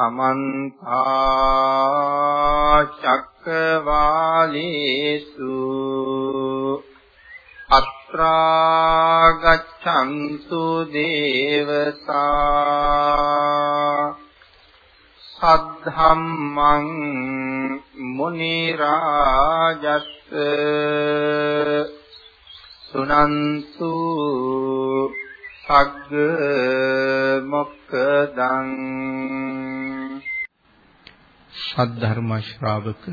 සමන්ත චක්කවාලේසු සද්ධර්ම ශ්‍රාවක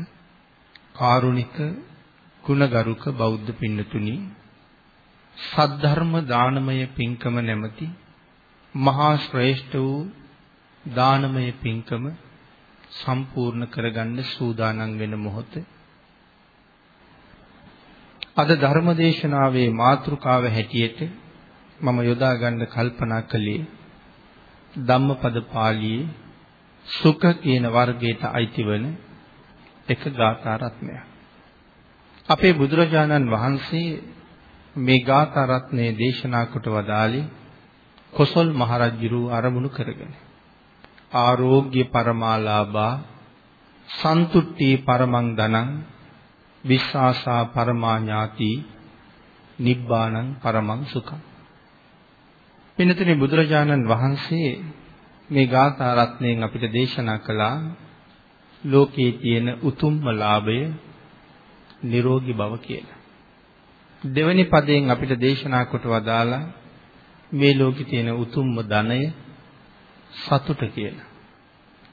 කාරුණික ගුණගරුක බෞද්ධ පින්නතුනි සද්ධර්ම දානමය පින්කම නැමැති මහා ශ්‍රේෂ්ඨ වූ දානමය පින්කම සම්පූර්ණ කරගන්න සූදානම් වෙන මොහොත. අද ධර්මදේශනාවේ මාතෘකාව හැටියට මම යොදා ගන්න කල්පනා කළේ ධම්මපද පාළියේ සුඛ කියන වර්ගයට අයිතිවන එක ගාථා රත්නයක්. අපේ බුදුරජාණන් වහන්සේ මේ ගාථා රත්නය දේශනා කොට වදාළේ කොසල් මහරජුරු අරමුණු කරගෙන. ආරෝග්‍ය පරමාලාභා සන්තුට්ටි පරමං ධනං විශ්වාසා පරමා ඥාති නිබ්බාණං පරමං සුඛං පින්නතුනි බුදුරජාණන් වහන්සේ මේ ගාථා රත්නයෙන් අපිට දේශනා කළා ලෝකයේ තියෙන උතුම්ම ලාභය නිරෝගී බව කියලා. දෙවැනි පදයෙන් අපිට දේශනා කොට වදාලා මේ ලෝකේ තියෙන උතුම්ම ධනය සතුට කියලා.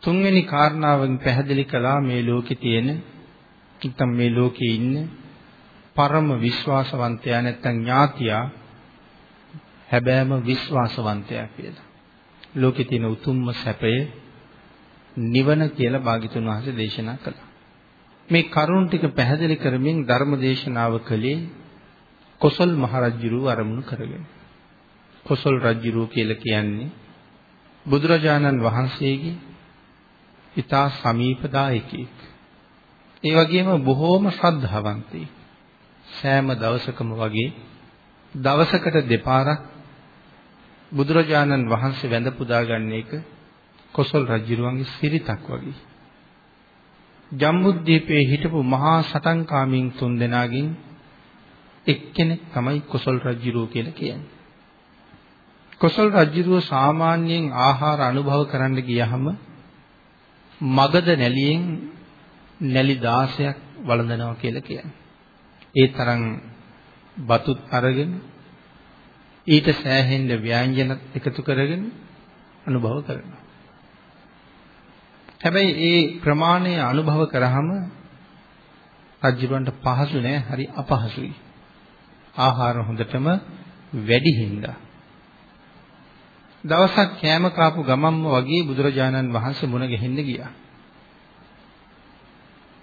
තුන්වෙනි කාරණාවෙන් පැහැදිලි කළා මේ ලෝකේ තියෙන නැත්නම් මේ ලෝකේ ඉන්න පරම විශ්වාසවන්තයා නැත්නම් ඥාතියා හැබෑම විශ්වාසවන්තයා කියලා. ලෝකේ තියෙන උතුම්ම සැපය නිවන කියලා භාග්‍යතුන් වහන්සේ දේශනා කළා. මේ කරුණ ටික පැහැදිලි කරමින් ධර්ම දේශනාව කළේ කොසල් මහරජුරුව අරමුණු කරගෙන. කොසල් රජුරුව කියලා කියන්නේ බුදුරජාණන් වහන්සේගේ ඊතා සමීපදායකෙක්. ඒ වගේම බොහෝම ශ්‍රද්ධාවන්තයෙක්. සෑම දවසකම වගේ දවසකට දෙපාරක් බුදුරජාණන් වහන්සේ වැඳ පුදා ගන්න එක කොසල් රජුරුවන්ගේ සිරිතක් වගේ. ජම්බුද්දීපේ හිටපු මහා සටන්කාමීන් තුන්දෙනාගෙන් එක්කෙනෙක් තමයි කොසල් රජුරුව කියලා කියන්නේ. කොසල් රජුරුව සාමාන්‍යයෙන් ආහාර අනුභව කරන්න ගියහම මගද නැලියෙන් නැලි 16ක් වළඳනවා කියලා කියන්නේ. ඒ තරම් බතුත් අරගෙන ඊට සෑහෙන්න ව්‍යංජන එකතු කරගෙන අනුභව කරනවා. හැබැයි ඒ ප්‍රමාණය අනුභව කරාම රජුරන්ට පහසු නෑ හරි අපහසුයි. ආහාර හොඳටම වැඩි හින්දා. දවසක් කෑම කාපු ගමම්ම වගේ බුදුරජාණන් වහන්සේ මුණ ගැහෙන්න ගියා.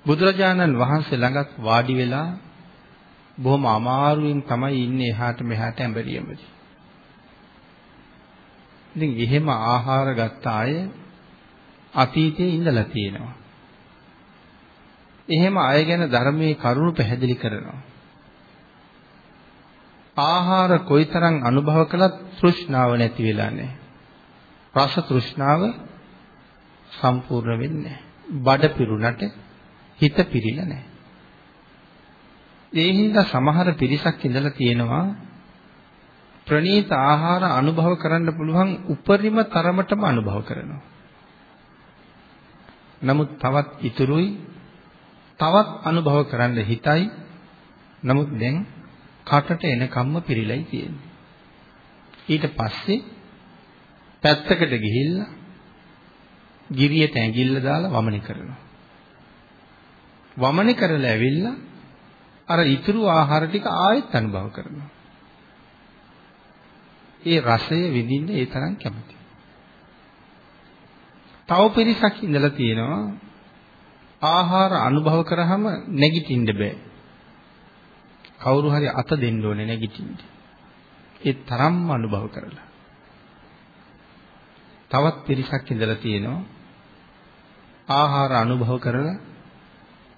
බුදුරජාණන් වහන්සේ ළඟත් වාඩි වෙලා බොහොම අමාරුවෙන් තමයි ඉන්නේ එහාට මෙහාට ඇඹරියමදි. ඉතින් එහෙම ආහාර ගත්ත අය අතීතයේ ඉඳලා තියෙනවා. එහෙම අය ගැන ධර්මයේ කරුණු පැහැදිලි කරනවා. ආහාර කොයිතරම් අනුභව කළත් තෘෂ්ණාව නැති වෙලා නැහැ. රස තෘෂ්ණාව සම්පූර්ණ වෙන්නේ නැහැ. බඩ පිරුණට හිත පිරිලා නැහැ. ඒ හින්දා සමහර පිරිසක් ඉඳලා තියෙනවා ප්‍රණීත ආහාර අනුභව කරන්න පුළුවන් උපරිම තරමටම අනුභව කරනවා. නමුත් තවත් ඉතුරුයි තවත් අනුභව කරන්න හිතයි. නමුත් දැන් කටට එනකම්ම පිරීලයි තියෙන්නේ. ඊට පස්සේ පැත්තකට ගිහිල්ලා ගිරියට ඇඟිල්ල දාලා වමනි කරනවා. වමනි කරලා ඇවිල්ලා අර ඉතුරු ආහාර ටික ආයෙත් අනුභව කරනවා. ඒ රසය විඳින්න ඒ තරම් කැමතියි. තව පිරිසක් ඉඳලා තියෙනවා ආහාර අනුභව කරාම නැගිටින්න බෑ. කවුරු හරි අත දෙන්න ඕනේ නැගිටින්න. ඒ තරම්ම අනුභව කරලා. තවත් පිරිසක් ඉඳලා තියෙනවා ආහාර අනුභව කරලා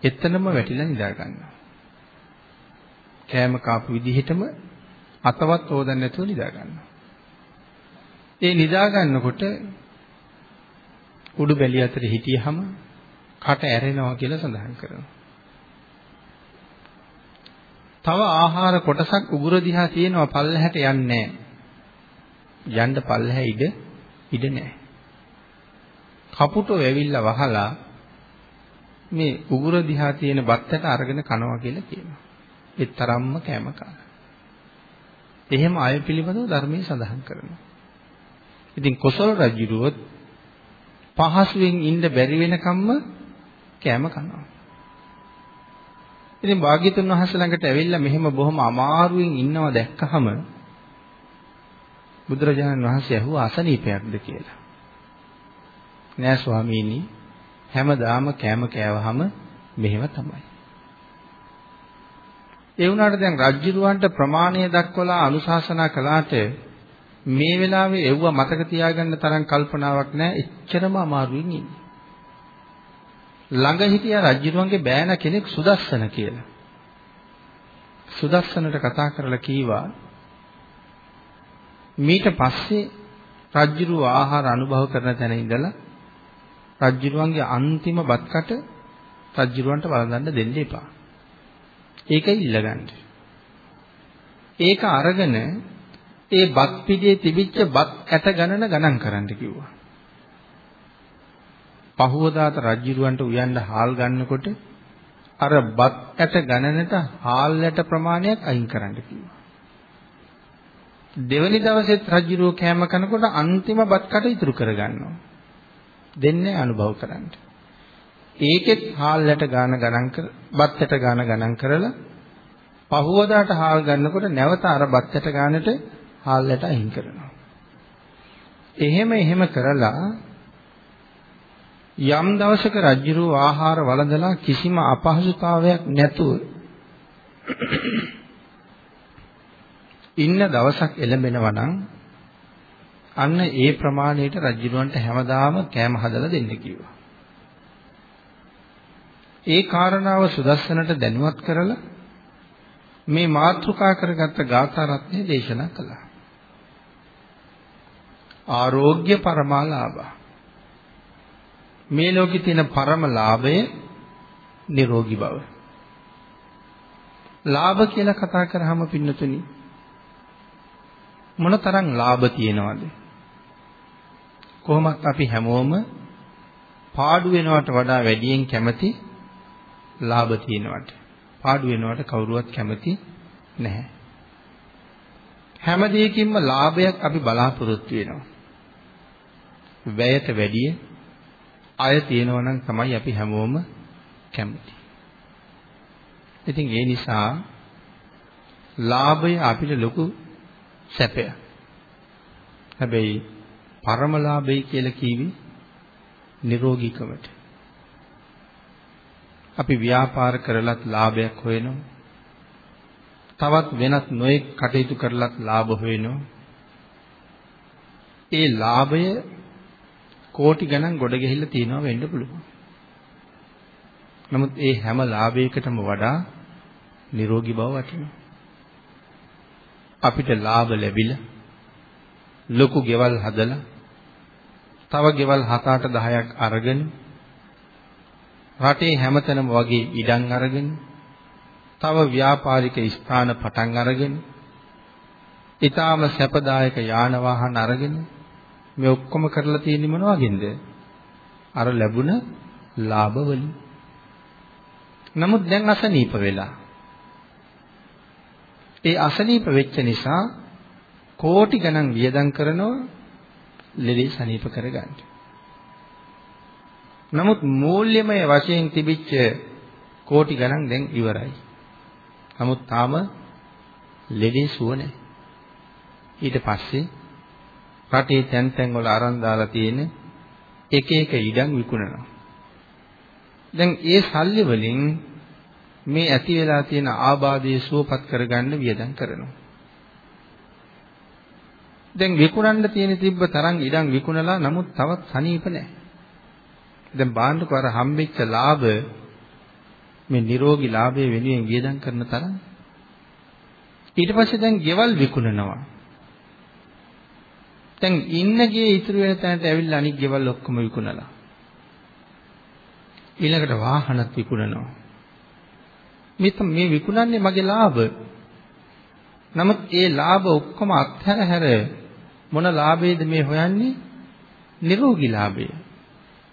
එතනම වැටිලා නිදා ගන්නවා. කෑම කාපු විදිහටම අතවත් හොදන්න නැතුව නිදා ගන්නවා. ඒ නිදා ගන්නකොට උඩු බැලිය අතර හිටියහම කට ඇරෙනවා කියලා සඳහන් කරනවා. තව ආහාර කොටසක් උගුර දිහා තියෙනවා පල්ලහැට යන්නේ යන්න පල්ලහැ ඉඩ ඉඩ නැහැ. කපුටෝ ඇවිල්ලා වහලා මේ උගුර දිහා තියෙන බත්තට අරගෙන කනවා කියලා කියනවා. ඒ තරම්ම කැම කාලා. එහෙම අය පිළිබඳව ධර්මයේ සඳහන් කරනවා. ඉතින් කොසල් රජුරුවොත් පහසුවෙන් ඉන්න බැරි වෙනකම්ම කැම කනවා. ඉතින් භාග්‍යතුන් වහන්සේ ළඟට ඇවිල්ලා මෙහෙම බොහොම අමාරුවෙන් ඉන්නව දැක්කහම බුදුරජාණන් වහන්සේ ඇහුවා අසනීපයක්ද කියලා. නෑ ස්වාමීනි හැමදාම කෑම කෑවහම මෙහෙම තමයි. ඒ වුණාට දැන් රජ්ජුරුවන්ට ප්‍රමාණය දක්වලා අනුශාසනා කළාට මේ වෙලාවේ එව්ව මතක තියාගන්න තරම් කල්පනාවක් නැහැ එච්චරම අමාරුවෙන් ඉන්නේ. ළඟ හිටියා රජ්ජුරුවන්ගේ බෑන කෙනෙක් සුදස්සන කියලා. සුදස්සනට කතා කරලා කීවා මීට පස්සේ රජ්ජුරුව ආහාර අනුභව කරන තැන ඉඳලා රජ්ජුරුවන්ගේ අන්තිම බත්කට රජ්ජුරුවන්ට වළඳන්න දෙන්න එපා. ඒකයි ඉල්ලගන්න. ඒක අරගෙන ඒ බත් පිටියේ තිබිච්ච බත් ඇට ගණන ගණන් කරන්න කිව්වා. පහුවදාත රජ්ජුරුවන්ට උයන්න හාල් ගන්නකොට අර බත් ඇට ගණනට හාල් ඇට ප්‍රමාණයක් අයින් කරන්න කිව්වා. දෙවනි දවසෙත් රජ්ජුරුව කෑම කනකොට අන්තිම බත් කට ඉතුරු කරගන්නවා. දෙන්නේ අනුභව කරන්න. ඒකෙත් හාල්ලට ගාන ගණන් කර බත්තට ගාන ගණන් කරලා පහුවදාට හාල් ගන්නකොට නැවත අර බත්තට ගානට හාල්ලට අයින් කරනවා. එහෙම එහෙම කරලා යම් දවසක රජ්ජුරුව ආහාර වළඳලා කිසිම අපහසුතාවයක් නැතුව ඉන්න දවසක් එළඹෙනවා නම් අන්න ඒ ප්‍රමාණයට රජුලන්ට හැමදාම කෑම හදලා දෙන්න කිව්වා. ඒ කාරණාව සුදස්සනට දැනුවත් කරලා මේ මාතෘකා කරගත්ත ගාථා රත්නය දේශනා කළා. ආරෝග්‍ය පරමාලාභ. මේ ලෝකේ තියෙන පරම ලාභය නිරෝගී බව. ලාභ කියලා කතා කරාම පින්නතුනි මොනතරම් ලාභ තියෙනවද? කොහොමත් අපි හැමෝම පාඩු වෙනවට වඩා වැඩියෙන් කැමති ලාභ තියෙනවට. පාඩු වෙනවට කවුරුවත් කැමති නැහැ. හැම දෙයකින්ම ලාභයක් අපි බලාපොරොත්තු වෙනවා. වැයට වැඩිය අය තියෙනවා නම් තමයි අපි හැමෝම කැමති. ඉතින් ඒ නිසා ලාභය අපිට ලොකු සැපයක්. හැබැයි පරමලාභයි කියලා කිවි නිරෝගීකමට. අපි ව්‍යාපාර කරලත් ලාභයක් හොයනවා. තවත් වෙනත් නොයෙක් කටයුතු කරලත් ලාභ හොයනවා. ඒ ලාභය කෝටි ගණන් ගොඩ ගැහිලා තියෙනවා වෙන්න පුළුවන්. නමුත් ඒ හැම ලාභයකටම වඩා නිරෝගී බව වටිනවා. අපිට ලාභ ලැබිලා ලොකු ගෙවල් හදලා තව ගෙවල් 7 8 10ක් අරගෙන රටේ හැමතැනම වගේ ඉඩම් අරගෙන තව ව්‍යාපාරික ස්ථාන පටන් අරගෙන ඊටාම සැපදායක යාන වාහන අරගෙන මේ ඔක්කොම කරලා තියෙන්නේ මොන වගේද? අර ලැබුණ ලාභ වලින්. නමුත් දැන් අසනීප වෙලා. ඒ අසනීප වෙච්ච නිසා කෝටි ගණන් වියදම් කරනවා ලෙඩේ සනීප කරගන්න. නමුත් මූල්‍යමය වශයෙන් තිබිච්ච කෝටි ගණන් දැන් ඉවරයි. නමුත් තාම ලෙඩේ සුව නැහැ. ඊට පස්සේ රටේ තැන් තැන් වල අරන් දාලා තියෙන එක එක ඉඩම් විකුණනවා. දැන් ඒ සල්ලි වලින් මේ ඇති වෙලා තියෙන ආබාධය සුවපත් කරගන්න වියදම් කරනවා. දැන් විකුණන්න තියෙන තිබ්බ තරම් ඉඩම් විකුණලා නමුත් තවත් සනීප නැහැ. දැන් බාන්නකෝ අර හම්බෙච්ච ලාභ මේ නිරෝගී ලාභය වෙනුවෙන් වියදම් කරන තරම් ඊට පස්සේ දැන් ගෙවල් විකුණනවා. දැන් ඉන්න ගේ ඉතුරු වෙන තැනට ඇවිල්ලා අනිත් ගෙවල් ඔක්කොම විකුණලා. ඊළඟට වාහනත් විකුණනවා. මේ මේ විකුණන්නේ මගේ ලාභ. නමුත් ඒ ලාභ ඔක්කොම අත්හැර හැර මොන ලාභයේද මේ හොයන්නේ? නිරෝගී ලාභය.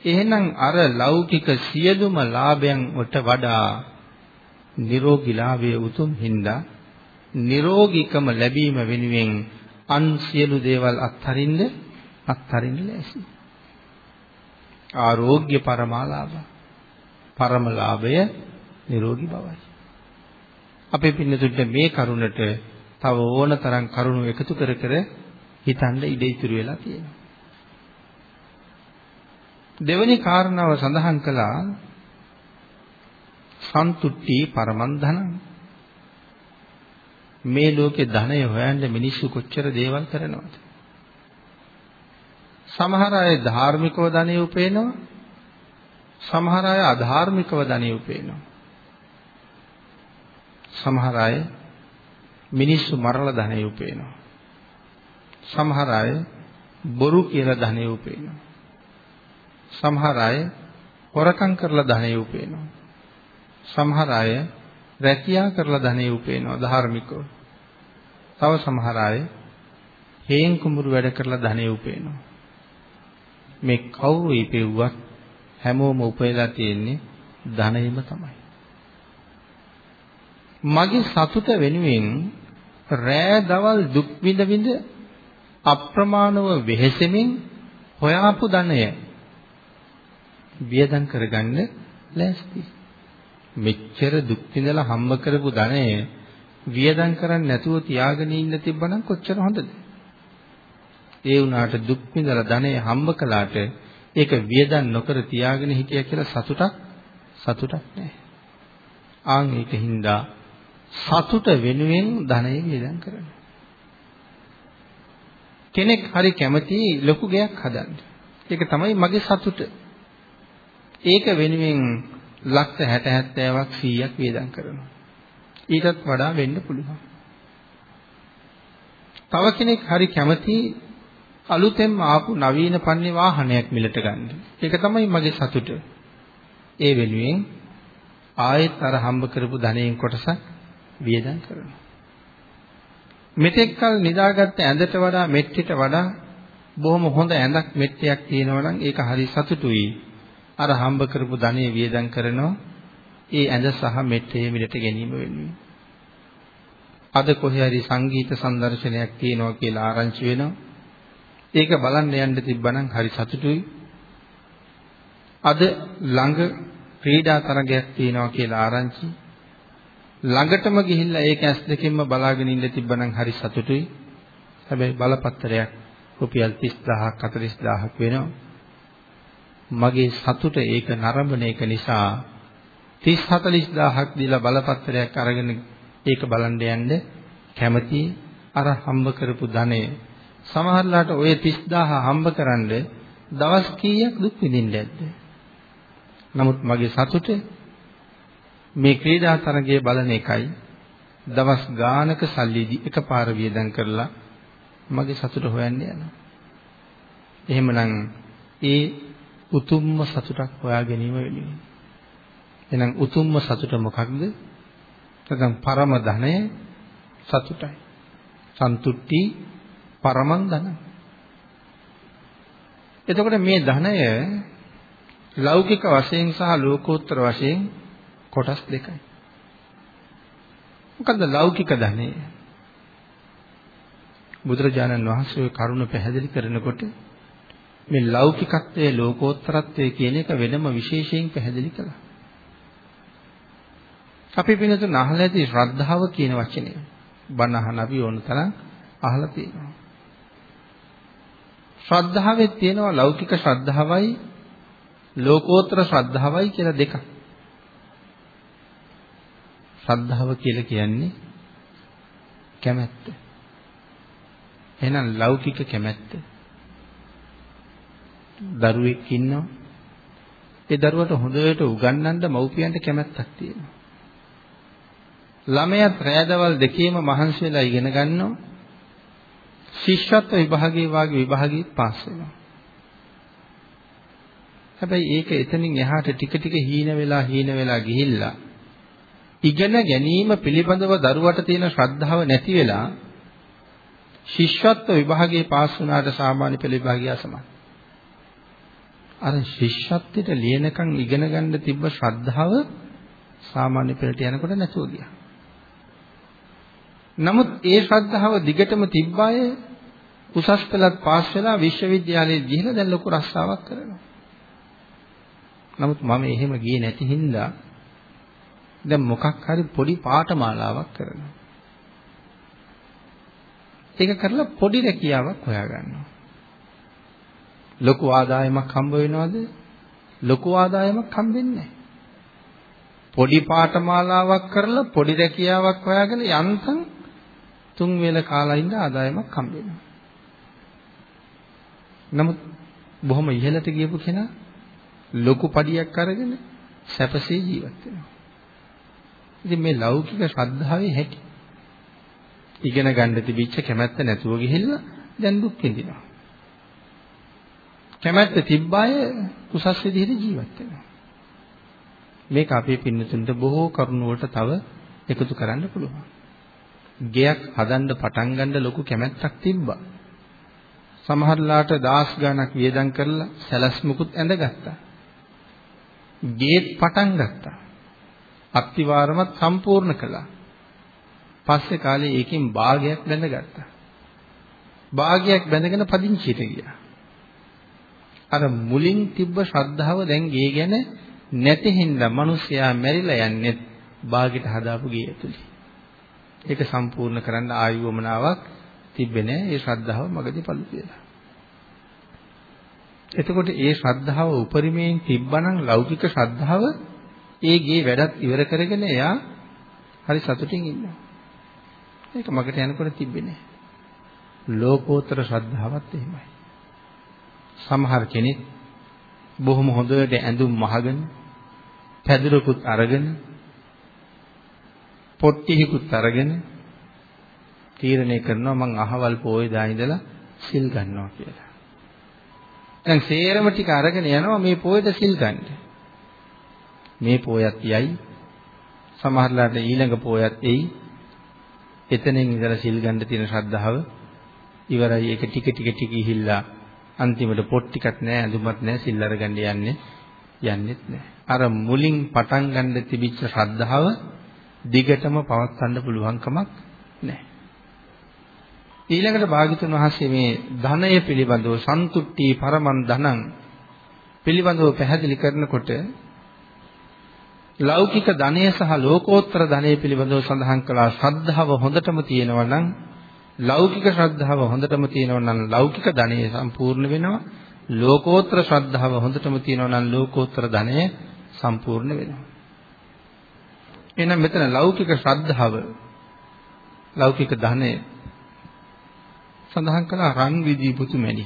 එහෙනම් අර ලෞකික සියලුම ලාභයන් වලට වඩා නිරෝගී ලාභයේ උතුම් හින්දා නිරෝගීකම ලැබීම වෙනුවෙන් අන් සියලු දේවල් අත්හරින්න අත්හරින්න ලෑසි. ආරෝග්‍ය පරමාලාභ. පරම ලාභය නිරෝගී බවයි. අපේ පින්නතුන්ට මේ කරුණට තව ඕන තරම් කරුණු එකතු කර කර හිතන්න ඉඩ ඉතුරු වෙලා තියෙනවා. දෙවැනි කාරණාව සඳහන් කළා. සන්තුට්ටි පරමන් ධනං. මේ ලෝකේ ධනය හොයන්න මිනිස්සු කොච්චර දේවල් කරනවද? සමහර අය ධාර්මිකව ධනෙ උපයනවා. සමහර අය අධාර්මිකව ධනෙ උපයනවා. සමහර අය මිනිස්සු මරලා ධනෙ උපයනවා. සමහර අය බොරු කියලා ධනෙ උපයනවා. සමහර අය හොරකම් කරලා ධනෙ උපයනවා. සමහර අය රැකියා කරලා ධනෙ උපයනවා ධාර්මිකව. තව සමහර අය හේන් කුඹුරු වැඩ කරලා ධනෙ උපයනවා. මේ කවුරු ඉපෙව්වත් හැමෝම උපයලා තියෙන්නේ ධනෙම තමයි. මගේ සතුට වෙනුවෙන් රෑ දවල් දුක් විඳ විඳ අප්‍රමාණව වෙහෙසෙමින් හොයාපු ධනය වියදම් කරගන්න ලෑස්ති. මෙච්චර දුක් විඳලා හම්බ කරපු ධනය වියදම් කරන්නේ නැතුව තියාගෙන ඉන්න තිබ්බනම් කොච්චර හොඳද? ඒ වුණාට දුක් විඳලා ධනය හම්බ කළාට ඒක වියදම් නොකර තියාගෙන හිටියා කියලා සතුටක් සතුටක් නැහැ. ආන් ඒකින්ද සතුට වෙනුවෙන් ධනය වියදම් කරනවා. කෙනෙක් හරි කැමති ලොකු ගයක් හදන්න. ඒක තමයි මගේ සතුට. ඒක වෙනුවෙන් ලක්ෂ 60 70ක් 100ක් වියදම් කරනවා. ඊටත් වඩා වෙන්න පුළුවන්. තව කෙනෙක් හරි කැමති අලුතෙන්ම ආපු නවීන පන්නේ වාහනයක් මිලට ගන්න. ඒක තමයි මගේ සතුට. ඒ වෙනුවෙන් ආයෙත් අර හම්බ කරපු ධනයෙන් කොටසක් වියදම් කරනවා. මෙතෙක් කල නිදාගත්ත ඇඳට වඩා මෙට්ටිට වඩා බොහොම හොඳ ඇඳක් මෙට්ටියක් තියෙනවා නම් ඒක හරි සතුටුයි. අර හම්බ කරපු ධනෙ වියදම් කරනවා ඒ ඇඳ සහ මෙට්ටේ මිලට ගැනීම වෙනුවෙන්. අද කොහේ හරි සංගීත සංදර්ශනයක් තියෙනවා කියලා ආරංචි වෙනවා. ඒක බලන්න යන්න තිබ්බනම් හරි සතුටුයි. අද ළඟ ක්‍රීඩා තරගයක් තියෙනවා කියලා ආරංචි. ළඟටම ගිහිල්ලා ඒක ඇස් දෙකෙන්ම බලාගෙන ඉන්න තිබ්බනම් හරි සතුටුයි. හැබැයි බලපත්‍රයක් රුපියල් 30000ක් 40000ක් වෙනවා. මගේ සතුට ඒක නරඹන එක නිසා 30 40000ක් දීලා බලපත්‍රයක් අරගෙන ඒක බලන්න යන්න කැමති. අර හම්බ කරපු ධනය. සමහරලාට ওই 30000 හම්බ කරන්න දවස් කීයක් දුක් විඳින්න ඇද්ද? නමුත් මගේ සතුට මේ ක්‍රීඩා තරගයේ බලන එකයි. දවස් ගානක සල්ලි එකපාර වියදම් කරලා මගේ සතුට හොයන්න යනවා. එහෙමනම් ඒ උතුම්ම සතුටක් හොයා ගැනීම වෙනුවෙන්. එහෙනම් උතුම්ම සතුට මොකක්ද? නැත්නම් පරම ධනය සතුටයි. සන්තුට්ටි පරමං ධන. එතකොට මේ ධනය ලෞකික වශයෙන් සහ ලෝකෝත්තර වශයෙන් කොටස් දෙකයි. මොකද්ද ලෞකික ධනය? බුදුරජාණන් වහන්සේ කරුණ පැහැදිලි කරනකොට මේ ලෞකිකත්වයේ ලෝකෝත්තරත්වයේ කියන එක වෙනම විශේෂයෙන් පැහැදිලි කළා. අපි පිනතුන් අහලා ඇති ශ්‍රද්ධාව කියන වචනය. බණ අහන අපි ඕන තරම් අහලා තියෙනවා. ශ්‍රද්ධාවේ තියෙනවා ලෞකික ශ්‍රද්ධාවයි ලෝකෝත්තර ශ්‍රද්ධාවයි කියලා දෙකක්. ශ්‍රද්ධාව කියලා කියන්නේ කැමැත්ත. එහෙනම් ලෞකික කැමැත්ත. දරුවෙක් ඉන්නවා. ඒ දරුවට හොඳට උගන්වන්න මව්පියන්ට කැමැත්තක් තියෙනවා. ළමයාත් රෑදවල් දෙකේම මහන්සි වෙලා ඉගෙන ගන්නවා. ශිෂ්‍යත්ව විභාගයේ වාගේ විභාගයේ පාස් වෙනවා. හැබැයි ඒක එතනින් එහාට ටික ටික හීන වෙලා හීන වෙලා ගිහිල්ලා ඉගෙන ගැනීම පිළිබඳව දරුවට තියෙන ශ්‍රද්ධාව නැති වෙලා ශිෂ්‍යත්ව විභාගයේ පාස් වුණාට සාමාන්‍ය පෙළ විභාගය සමාන. අර ශිෂ්‍යත්වයට ලියනකම් ඉගෙන ගන්න තිබ්බ ශ්‍රද්ධාව සාමාන්‍ය පෙළට යනකොට නැතුව ගියා. නමුත් ඒ ශ්‍රද්ධාව දිගටම තිබ්බ අය උසස් පෙළත් පාස් වෙලා විශ්වවිද්‍යාලයේ ගිහිලා දැන් ලොකු රස්සාවක් කරනවා. නමුත් මම එහෙම ගියේ නැති හින්දා දැන් මොකක් හරි පොඩි පාඨමාලාවක් කරනවා. ඒක කරලා පොඩි රැකියාවක් හොයාගන්නවා. ලොකු ආදායමක් හම්බ වෙනවද? ලොකු ආදායමක් හම්බෙන්නේ නැහැ. පොඩි පාඨමාලාවක් කරලා පොඩි රැකියාවක් හොයාගෙන යන්තම් තුන් වේල කාලා ඉඳ ආදායමක් හම්බ වෙනවා. නමුත් බොහොම ඉහළට ගියපු කෙනා ලොකු පඩියක් අරගෙන සැපසේ ජීවත් වෙනවා. ඉතින් මේ ලෞකික ශ්‍රද්ධාවේ හැටි ඉගෙන ගන්න තිබිච්ච කැමැත්ත නැතුව ගිහිල්ලා දැන් දුක් විඳිනවා. කැමැත්ත තිබ්බ අය උසස් විදිහට ජීවත් වෙනවා. මේක අපේ පින්නතුන්ට බොහෝ කරුණු වලට තව එකතු කරන්න පුළුවන්. ගෙයක් හදන්න පටන් ගන්න ලොකු කැමැත්තක් තිබ්බා. සමහරලාට දාස් ගණක් වියදම් කරලා සැලැස්මකුත් ඇඳගත්තා. ගේත් පටන් ගත්තා. අත්තිවාරමත් සම්පූර්ණ කළා. පස්සේ කාලේ ඒකෙන් භාගයක් බැඳගත්තා. භාගයක් බැඳගෙන පදිංචියට ගියා. අර මුලින් තිබ්බ ශ්‍රද්ධාව දැන් ගේ ගැන නැති හින්දා මිනිස්සයා මැරිලා යන්නේ භාගයට හදාපු ගේ ඇතුලේ. ඒක සම්පූර්ණ කරන්න ආයුවමනාවක් තිබ්බේ නැහැ. ඒ ශ්‍රද්ධාව මගදී පළු කියලා. එතකොට ඒ ශ්‍රද්ධාව උපරිමයෙන් තිබ්බනම් ලෞකික ශ්‍රද්ධාව ඒ ගේ වැඩත් ඉවර කරගෙන එයා හරි සතුටින් ඉන්නවා. ඒක මගට යනකොට තිබ්බේ නැහැ. ලෝකෝත්තර ශ්‍රද්ධාවත් එහෙමයි. සමහර කෙනෙක් බොහොම හොඳට ඇඳුම් මහගෙන පැදුරකුත් අරගෙන පොට්ටිහිකුත් අරගෙන තීරණය කරනවා මං අහවල් පොයේ දා ඉඳලා සිල් ගන්නවා කියලා. දැන් සේරම ටික අරගෙන යනවා මේ පොයේද සිල් ගන්න. මේ පොයත් යයි සමහරලාට ඊළඟ පොයත් එයි. එතනින් ඉඳලා සිල් ගන්න තියෙන ශ්‍රද්ධාව ඉවරයි ඒක ටික ටික ටික ඉහිල්ලා අන්තිමට පොත් ටිකක් නැහැ අඳුමත් නැහැ සිල් අරගන්න යන්නේ යන්නෙත් නැහැ. අර මුලින් පටන් ගන්න තිබිච්ච ශ්‍රද්ධාව දිගටම පවත්වන්න පුළුවන් කමක් නැහැ. ඊළඟට භාග්‍යතුන් වහන්සේ මේ ධනය පිළිබඳව සන්තුට්ටි පරමන් ධනං පිළිබඳව පැහැදිලි කරනකොට ලෞකික ධනය සහ ලෝකෝත්තර ධනය පිළිබඳව සඳහන් කළා ශ්‍රද්ධාව හොඳටම තියෙනවා නම් ලෞකික ශ්‍රද්ධාව හොඳටම තියෙනවා නම් ලෞකික ධනය සම්පූර්ණ වෙනවා ලෝකෝත්තර ශ්‍රද්ධාව හොඳටම තියෙනවා නම් ලෝකෝත්තර ධනය සම්පූර්ණ වෙනවා එහෙනම් මෙතන ලෞකික ශ්‍රද්ධාව ලෞකික ධනය සඳහන් කළා රන් විදී පුතු මැණි.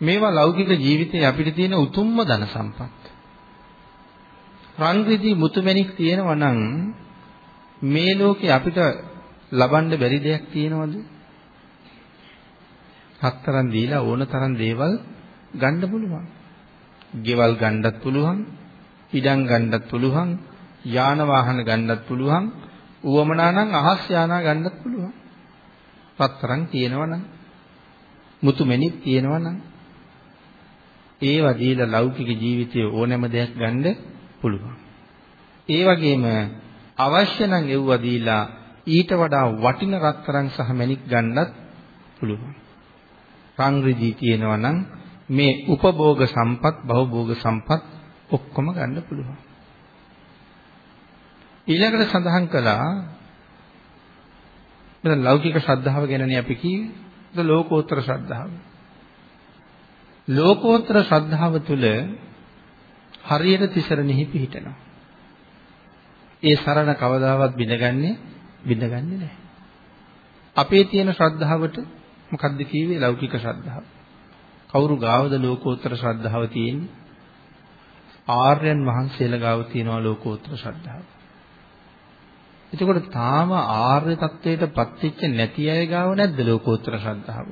මේවා ලෞකික ජීවිතයේ අපිට තියෙන උතුම්ම ධන සම්පත්. රන් විදී මුතු මැණික් තියෙනවා නම් මේ ලෝකේ අපිට ලබන්න බැරි දෙයක් තියෙනවද? හතරන් දීලා ඕන තරම් දේවල් ගන්න පුළුවන්. ගෙවල් ගන්නත් පුළුවන්, ඉඩම් ගන්නත් පුළුවන්, යාන වාහන ගන්නත් පුළුවන්, උවමනා නම් අහස් යානා ගන්නත් පුළුවන්. පත්තරන් තියෙනවනම් මුතුමැණික් තියෙනවනම් ඒවා දීලා ලෞකික ජීවිතයේ ඕනෑම දෙයක් ගන්න පුළුවන්. ඒ වගේම අවශ්‍ය නම් එව්වා දීලා ඊට වඩා වටින රත්තරන් සහ මැණික් ගන්නත් පුළුවන්. රන් රිදී තියෙනවා නම් මේ උපභෝග සම්පත්, භවභෝග සම්පත් ඔක්කොම ගන්න පුළුවන්. ඊළඟට සඳහන් කළා මෙතන ලෞකික ශ්‍රද්ධාව ගැනනේ අපි කිව්වේ. ඒක ලෝකෝත්තර ශ්‍රද්ධාව. ලෝකෝත්තර ශ්‍රද්ධාව තුළ හරියට තිසරණෙහි පිහිටනවා. ඒ සරණ කවදාවත් බිඳගන්නේ බිඳගන්නේ නැහැ. අපේ තියෙන ශ්‍රද්ධාවට මොකද්ද කියවේ ලෞකික ශ්‍රද්ධාව. කවුරු ගාවද ලෝකෝත්තර ශ්‍රද්ධාව තියෙන්නේ? ආර්යයන් වහන්සේලා ගාව තියෙනවා ලෝකෝත්තර ශ්‍රද්ධාව. එතකොට තාම ආර්ය தത്വයට පත්වෙච්ච නැති අය ගාව නැද්ද ලෝකෝත්තර ශ්‍රද්ධාව?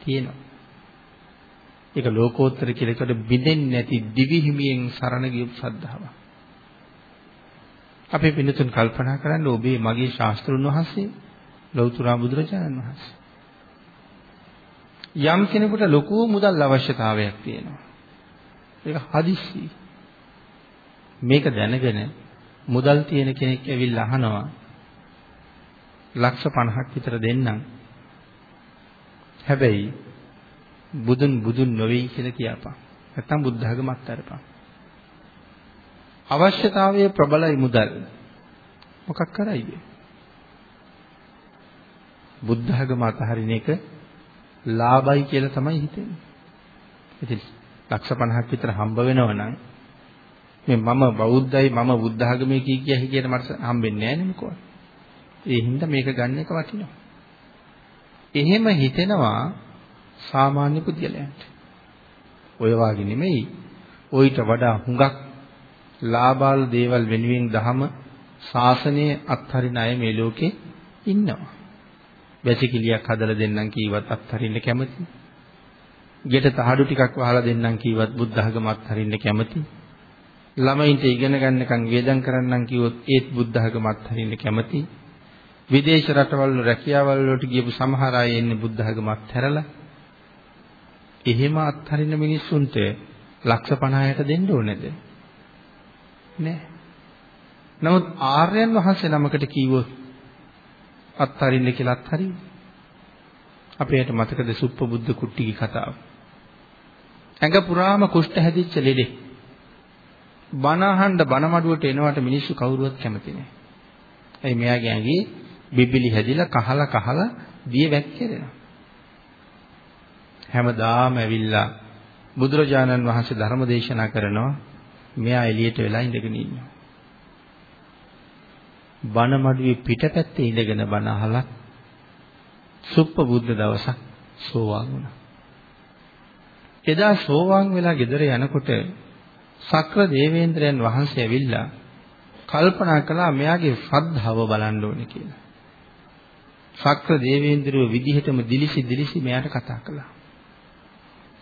තියෙනවා. ඒක ලෝකෝත්තර කියලා ඒකට බිඳෙන්නේ නැති දිවි හිමියෙන් සරණ ගිය ශ්‍රද්ධාවක්. අපි පින්නතුන් කල්පනා කරන්න ඔබේ මගේ ශාස්ත්‍රුන් වහන්සේ ලෞතර බුදුරජාණන් වහන්සේ. යම් කෙනෙකුට ලොකු මුදල් අවශ්‍යතාවයක් තියෙනවා. ඒක හදිස්සි. මේක දැනගෙන මුදල් තියෙන කෙනෙක් ඇවිල්ලා අහනවා ලක්ෂ 50ක් විතර දෙන්නම්. හැබැයි බුදුන් බුදුන් නොවේ කියලා කියපන්. නැත්තම් බුද්ධ ධර්මත් අරපන්. අවශ්‍යතාවයේ ප්‍රබලයි මුදල්. මොකක් කරයිද? බුද්ධ ධර්ම අතහරින එක ලාභයි කියලා තමයි හිතෙන්නේ. ඉතින් ලක්ෂ 50ක් විතර හම්බ වෙනවනම් මේ මම බෞද්ධයි මම බුද්ධ ධර්මයේ කී කිය හිටියට මට හම්බෙන්නේ නැහැ නේ මොකද? ඒ හින්දා මේක ගන්න එක වටිනවා. එහෙම හිතෙනවා සාමාන්‍ය පුද්ගලයන්ට. ඔය වාගේ නෙමෙයි. ඔయిత වඩා හුඟක් ලාභාල දේවල් වෙනුවෙන් දහම ශාසනය අත්හරින අය මේ ලෝකේ ඉන්නවා. වැසිකිළියක් හදලා දෙන්නම් කීවත් අත්හරින්න කැමති. ගෙට තහඩු ටිකක් වහලා දෙන්නම් කීවත් බුද්ධ ධර්ම අත්හරින්න කැමති. ළමයින්ට ඉගෙන ගන්නකම් වේදම් කරන්නම් කිව්වොත් ඒත් බුද්ධ ධර්ම අත්හරින්න කැමති. විදේශ රටවල් රැකියාවල් වලට ගියපු සමහර අය එන්නේ බුද්ධ ධර්ම අත්හැරලා. එහෙම අත්හරින මිනිස්සුන්ට ලක්ෂ 50කට දෙන්න ඕනේද? නෑ. නමුත් ආර්යයන් වහන්සේ නමකට කිව්වොත් අත්හරින්න කියලා අත්හරින්නේ. අපේට මතකද සුප්පබුද්ධ කුට්ටිගේ කතාව. ඇඟ පුරාම කුෂ්ඨ හැදිච්ච ලෙඩේ. බණ අහන්න බණ මඩුවට එනවට මිනිස්සු කවුරුවත් කැමති නෑ. එයි මෙයාගේ ඇඟේ බිබිලි හැදිලා කහලා කහලා දිය වැක්කිරෙනවා. හැමදාම ඇවිල්ලා බුදුරජාණන් වහන්සේ ධර්ම දේශනා කරනවා මෙයා එළියට වෙලා ඉඳගෙන ඉන්නවා. බණ මඩුවේ පිටපැත්තේ ඉඳගෙන බණ අහලා සුප්ප බුද්ධ දවසක් සෝවාන් වුණා. එදා සෝවාන් වෙලා ගෙදර යනකොට සක්‍ර දේවේන්ද්‍රයන් වහන්සේ ඇවිල්ලා කල්පනා කළා මෙයාගේ ශ්‍රද්ධාව බලන්න ඕනේ කියලා. සක්‍ර දේවේන්ද්‍රව විදිහටම දිලිසි දිලිසි මෙයාට කතා කළා.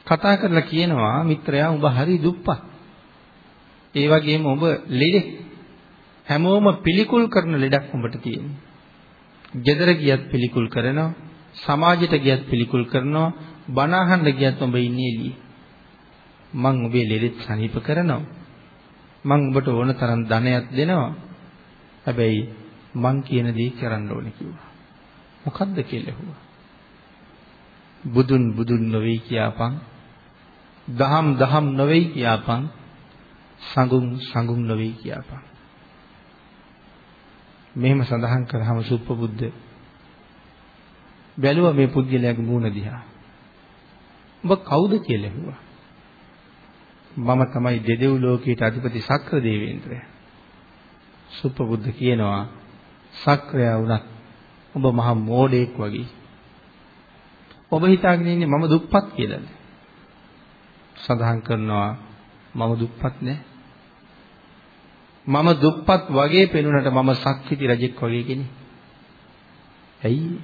කතා කරලා කියනවා මිත්‍රයා උඹ හරි දුප්පත්. ඒ වගේම ඔබ ලෙඩෙක්. හැමෝම පිළිකුල් කරන ලෙඩක් උඹට තියෙනවා. ගෙදර ගියත් පිළිකුල් කරනවා, සමාජයට ගියත් පිළිකුල් කරනවා, බණ අහන්න ගියත් ඔබ ඉන්නේ එළියේ. මං ඔබේ ලෙඩෙත් සනීප කරනවා. මං ඔබට ඕන තරම් ධනයක් දෙනවා. හැබැයි මං කියන දේ කරන්න ඕනේ කිව්වා. මොකද්ද කියලා ඇහුවා. බුදුන් බුදුන් නොවේ කියාපන්. දහම් දහම් නොවේ කියාපන්. සංගුම් සංගුම් නොවේ කියාපන්. මෙහෙම සඳහන් කරාම සුප්පබුද්ධ බැලුවා මේ පුද්ගලයාගේ මූණ දිහා. ඔබ කවුද කියලා ඇහුවා. මම තමයි දෙදෙව් ලෝකයට අධිපති සක්‍ර දේවේන්ද්‍රය. සුප්පබුද්ධ කියනවා සක්‍රයා වුණත් ඔබ මහා මෝඩයෙක් වගේ. ඔබ හිතාගෙන ඉන්නේ මම දුප්පත් කියලාද? සඳහන් කරනවා මම දුප්පත් නෑ. මම දුප්පත් වගේ පෙනුනට මම සක්විති රජෙක් වගේ කෙනෙක්. ඇයි?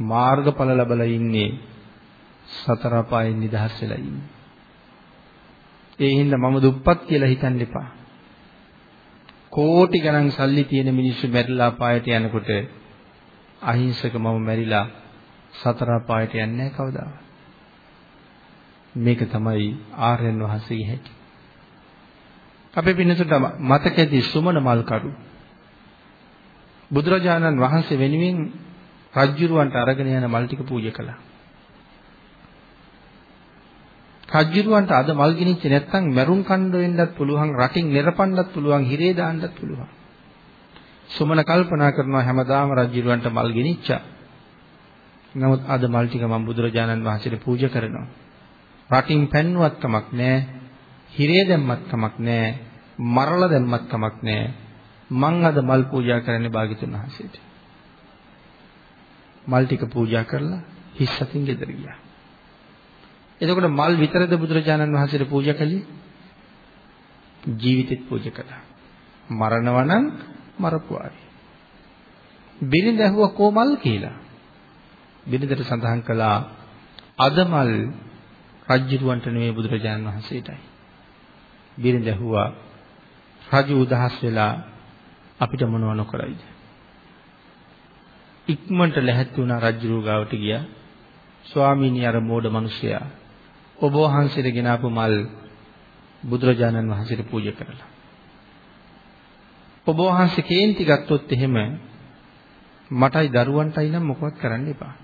මාර්ගඵල ලැබලා ඉන්නේ සතර පායෙන් නිදහස් වෙලා ඉන්නේ. ඒ හින්දා මම දුප්පත් කියලා හිතන්න එපා. කෝටි ගණන් සල්ලි තියෙන මිනිස්සු මැරිලා පායට යනකොට අහිංසක මම මැරිලා සතර පායට යන්නේ නැහැ කවදාවත්. මේක තමයි ආර්යයන් වහන්සේගේ හැටි. අපේ පින්නසට මතකදී සුමන මල් කඩු. බුදුරජාණන් වහන්සේ වෙනුවෙන් රජ්ජුරුවන්ට අරගෙන යන මල් ටික පූජා කළා. රජ්ජුරුවන්ට අද මල් ගිනිච්ච නැත්නම් මරුන් කණ්ඩ වෙන්නත් පුළුවන් රටින් නිරපන්නත් පුළුවන් හිරේ දාන්නත් පුළුවන්. සුමන කල්පනා කරනවා හැමදාම රජුරවන්ට මල් ගෙනිච්චා. නමුත් අද මල් ටික මම බුදුරජාණන් වහන්සේට පූජා කරනවා. රටින් පැන්නුවත් කමක් නැහැ. හිරේ දැම්මත් කමක් නැහැ. මරලා දැම්මත් කමක් නැහැ. මං අද මල් පූජා කරන්නේ භාග්‍යතුන් වහන්සේට. මල් ටික පූජා කරලා හිස් අතින් ගෙදර ගියා. එතකොට මල් විතරද බුදුරජාණන් වහන්සේට පූජා කළේ? ජීවිතෙත් පූජා කළා. මරණවා නම් මරපු ආයි. බිරිඳ ඇහුවා කොමල් කියලා. බිරිඳට සඳහන් කළා අදමල් රජ්ජුරුවන්ට නෙවෙයි බුදුරජාණන් වහන්සේටයි. බිරිඳ ඇහුවා රජු උදහස් වෙලා අපිට මොනව නොකරයිද? ඉක්මනට ලැහැත් වුණා රජ්ජුරුව ගාවට ගියා. ස්වාමීනි අර මෝඩ මිනිසයා ඔබ වහන්සේට ගෙනාපු මල් බුදුරජාණන් වහන්සේට පූජා කරලා. ඔබ වහන්සේ කේන්ති ගත්තොත් එහෙම මටයි දරුවන්ටයි නම් මොකවත් කරන්න එපා.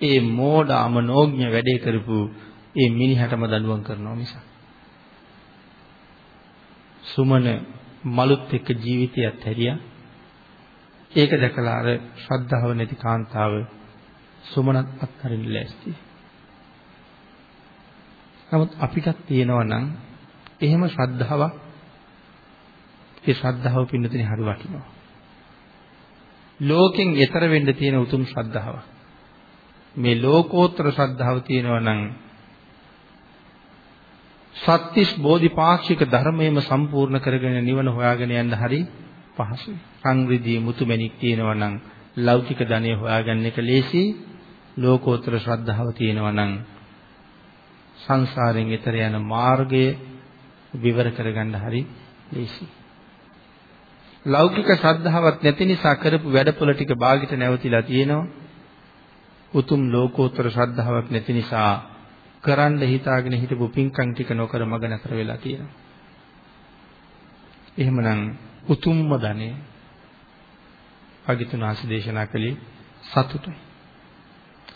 ඒ මෝඩ අමනෝඥ වැඩේ කරපු ඒ මිනිහටම දඬුවම් කරනවා මිසක්. සුමන මලුත් එක්ක ජීවිතයත් හැරියා. ඒක දැකලා අර ශ්‍රද්ධාව නැති කාන්තාව සුමනත් අත්හරින්න ලෑස්ති. නමුත් අපිටත් තියෙනවා නම් එහෙම ශ්‍රද්ධාවක් ඒ ශ්‍රද්ධාව පින්නතේ හරි වටිනවා. ලෝකෙන් එතර වෙන්න තියෙන උතුම් ශ්‍රද්ධාවක්. මේ ලෝකෝත්තර ශ්‍රද්ධාව තියෙනවා නම් සත්‍තිස් බෝධිපාක්ෂික ධර්මයේම සම්පූර්ණ කරගෙන නිවන හොයාගෙන යන්න හරි පහසුයි. සංවිධිය මුතුමැණික් තියෙනවා නම් ලෞකික ධනෙ හොයාගන්න එක ලේසි. ලෝකෝත්තර ශ්‍රද්ධාව තියෙනවා නම් සංසාරයෙන් එතර යන මාර්ගය විවර කරගන්න හරි ලේසි. ලෞකික ශ්‍රද්ධාවක් නැති නිසා කරපු වැඩපොළ ටික ਬਾගිට නැවතිලා තියෙනවා. උතුම් ලෝකෝත්තර ශ්‍රද්ධාවක් නැති නිසා කරන්න හිතාගෙන හිටපු පින්කම් ටික නොකර මග නතර වෙලා තියෙනවා. එහෙමනම් උතුම්ම ධනෙ අගිතුනාසි දේශනා කළේ සතුටයි.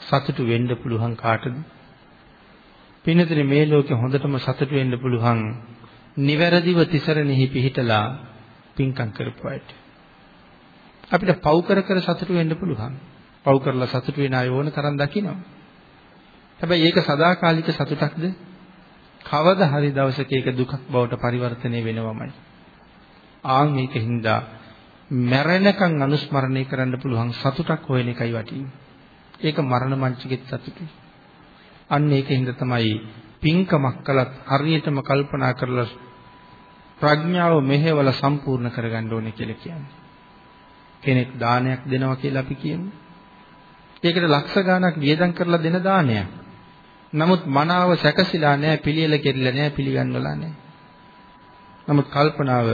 සතුටු වෙන්න පුළුවන් කාටද? පින්නතේ මේ ලෝකේ හොඳටම සතුටු වෙන්න පුළුවන් නිවැරදිව තිසරණෙහි පිහිටලා පින්කම් කරපු අයට. අපිට පව් කර කර සතුටු වෙන්න පුළුවන්. පව් කරලා සතුටු වෙන අය ඕන තරම් දකිනවා. හැබැයි ඒක සදාකාලික සතුටක්ද? කවදා හරි දවසක ඒක දුකක් බවට පරිවර්තනය වෙනවමයි. ආන් මේකින්ද මැරෙනකන් අනුස්මරණය කරන්න පුළුවන් සතුටක් හොයන එකයි වටින්නේ. ඒක මරණ මංචකෙත් සතුටුයි. අන්න ඒකින්ද තමයි පින්කමක් කළත් හරියටම කල්පනා කරලා ප්‍රඥාව මෙහෙवला සම්පූර්ණ කරගන්න ඕනේ කියලා කියන්නේ. කෙනෙක් දානයක් දෙනවා කියලා අපි කියමු. ඒකට ලක්ෂ ගාණක් වියදම් කරලා දෙන දානයක්. නමුත් මනාව සැකසিলা නැහැ, පිළියෙල කෙරිලා නැහැ, පිළිගන්නවලා නැහැ. නමුත් කල්පනාව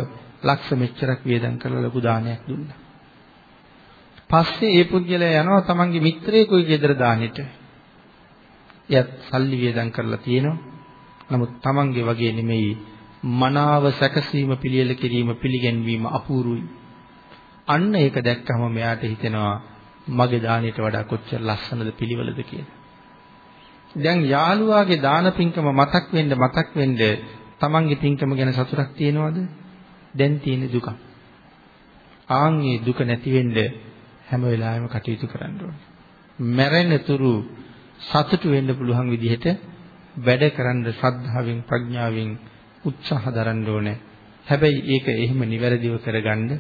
ලක්ෂ මෙච්චරක් වියදම් කරලා ලොකු දානයක් දුන්නා. පස්සේ ඒ පුද්ගලයා යනවා තමන්ගේ මිත්‍රයෙකුගේ ගෙදර දානෙට. එයත් සල්ලි වියදම් කරලා තියෙනවා. නමුත් තමන්ගේ වගේ නෙමෙයි මනාව සැකසීම පිළියෙල කිරීම පිළිගැන්වීම අපූර්වයි. අන්න ඒක දැක්කම මෙයාට හිතෙනවා මගේ දාණයට වඩා කොච්චර ලස්සනද පිළිවෙලද කියලා. දැන් යාළුවාගේ දාන පින්කම මතක් වෙන්න මතක් වෙන්න තමන්ගේ පින්කම ගැන සතුටක් තියෙනවද? දැන් තියෙන දුක. ආන්ගේ දුක නැති වෙන්න හැම වෙලාවෙම කටයුතු කරන්න ඕනේ. මැරෙන තුරු සතුටු වෙන්න පුළුවන් විදිහට වැඩ කරන්න ශ්‍රද්ධාවෙන් ප්‍රඥාවෙන් උත්සාහ දරන්න ඕනේ. හැබැයි ඒක එහෙම නිවැරදිව කරගන්න